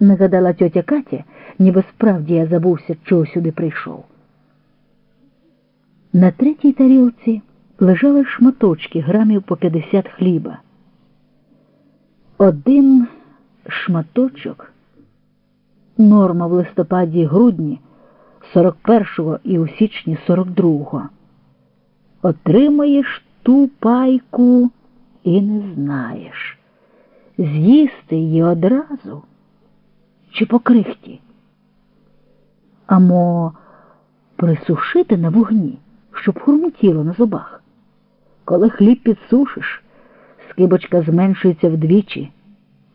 нагадала тьотя Катя, ніби справді я забувся, чого сюди прийшов. На третій тарілці лежали шматочки грамів по 50 хліба. Один шматочок норма в листопаді грудні 41-го і у січні 42-го. Отримаєш ту пайку і не знаєш, з'їсти її одразу чи по крихті. Амо присушити на вогні, щоб хурмітіло на зубах. Коли хліб підсушиш, скибочка зменшується вдвічі.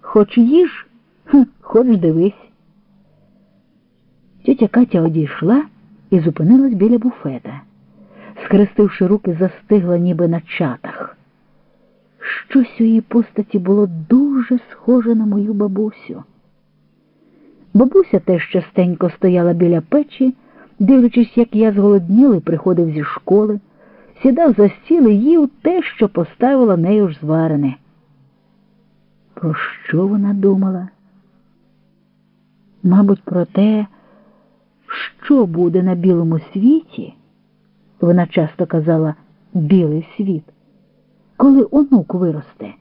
Хоч їж, хоч дивись. Тетя Катя одійшла і зупинилась біля буфета. Схрестивши руки, застигла ніби на чатах. Щось у її постаті було дуже схоже на мою бабусю. Бабуся теж частенько стояла біля печі, дивлячись, як я зголоднілий приходив зі школи, сідав за стіл і їв те, що поставила нею ж зварене. Про що вона думала? Мабуть, про те, що буде на білому світі, вона часто казала білий світ, коли онук виросте.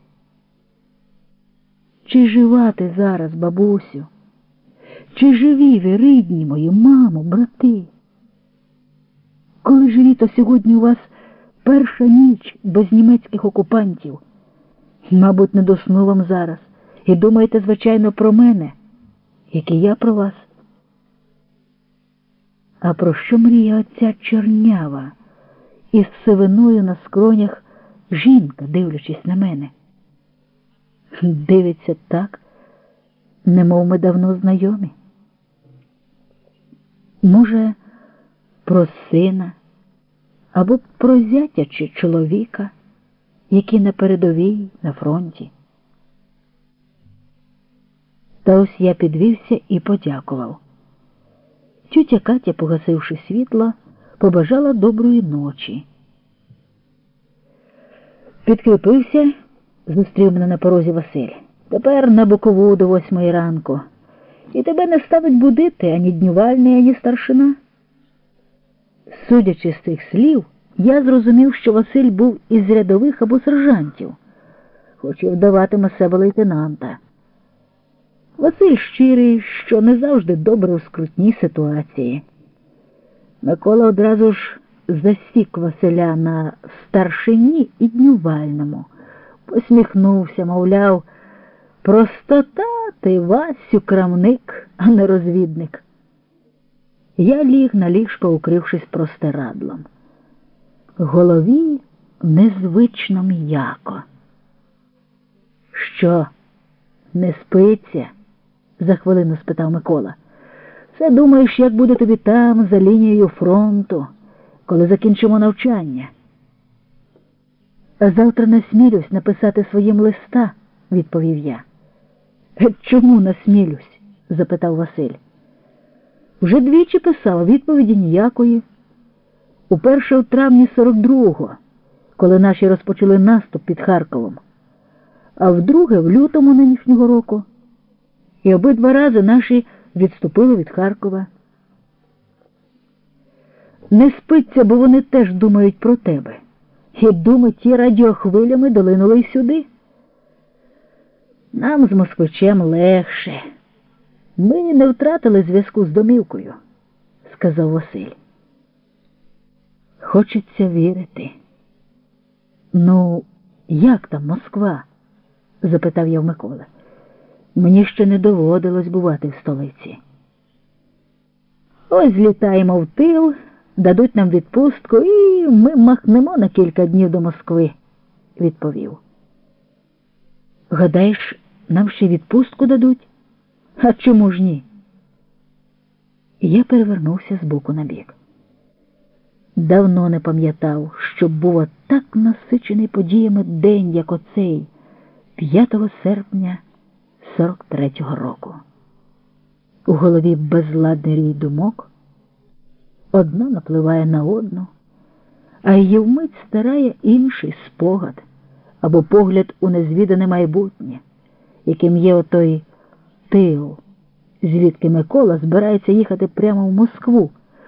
Чи жива ти зараз, бабусю? Чи живі ви, рідні мої, мамо, брати? Коли живі, то сьогодні у вас перша ніч без німецьких окупантів. Мабуть, не досну вам зараз. І думаєте, звичайно, про мене, як і я про вас. А про що мріє оця чорнява із сивиною на скронях жінка, дивлячись на мене? Дивиться так, немов ми давно знайомі. Може, про сина або про зятя чи чоловіка, які на передовій на фронті. Та ось я підвівся і подякував. Тютя Катя, погасивши світло, побажала доброї ночі. Підкріпився, зустрів мене на порозі Василь. Тепер на бокову до восьмої ранку. І тебе не ставить будити ані днювальний, ані старшина. Судячи з цих слів, я зрозумів, що Василь був із рядових або сержантів, хоч і вдаватиме себе лейтенанта. Василь щирий, що не завжди добре у скрутній ситуації. Микола одразу ж засік Василя на старшині і днювальному, посміхнувся, мовляв, простота ти Васю крамник, а не розвідник. Я ліг на ліжко, укрившись простирадлом. Голові незвично м'яко. Що, не спиться? за хвилину спитав Микола. Все думаєш, як буде тобі там, за лінією фронту, коли закінчимо навчання? Завтра насмілюсь написати своїм листа, відповів я. Чому насмілюсь? запитав Василь. Вже двічі писав, відповіді ніякої. Уперше у травні 42-го, коли наші розпочали наступ під Харковом, а вдруге в лютому нинішнього року. І обидва рази наші відступили від Харкова. Не спиться, бо вони теж думають про тебе. І думи ті радіохвилями долинули й сюди. Нам з москвичем легше. Ми не втратили зв'язку з домівкою, сказав Василь. Хочеться вірити. Ну, як там Москва? запитав я в Микола. Мені ще не доводилось бувати в столиці. Ось злітаємо в тил, дадуть нам відпустку, і ми махнемо на кілька днів до Москви, відповів. Гадаєш, нам ще відпустку дадуть? А чому ж ні? Я перевернувся з боку на бік. Давно не пам'ятав, щоб був так насичений подіями день, як оцей, 5 серпня 43-го року. У голові безладний рій думок, одна напливає на одну, а її вмить старає інший спогад або погляд у незвідане майбутнє, яким є отой тил, звідки Микола збирається їхати прямо в Москву.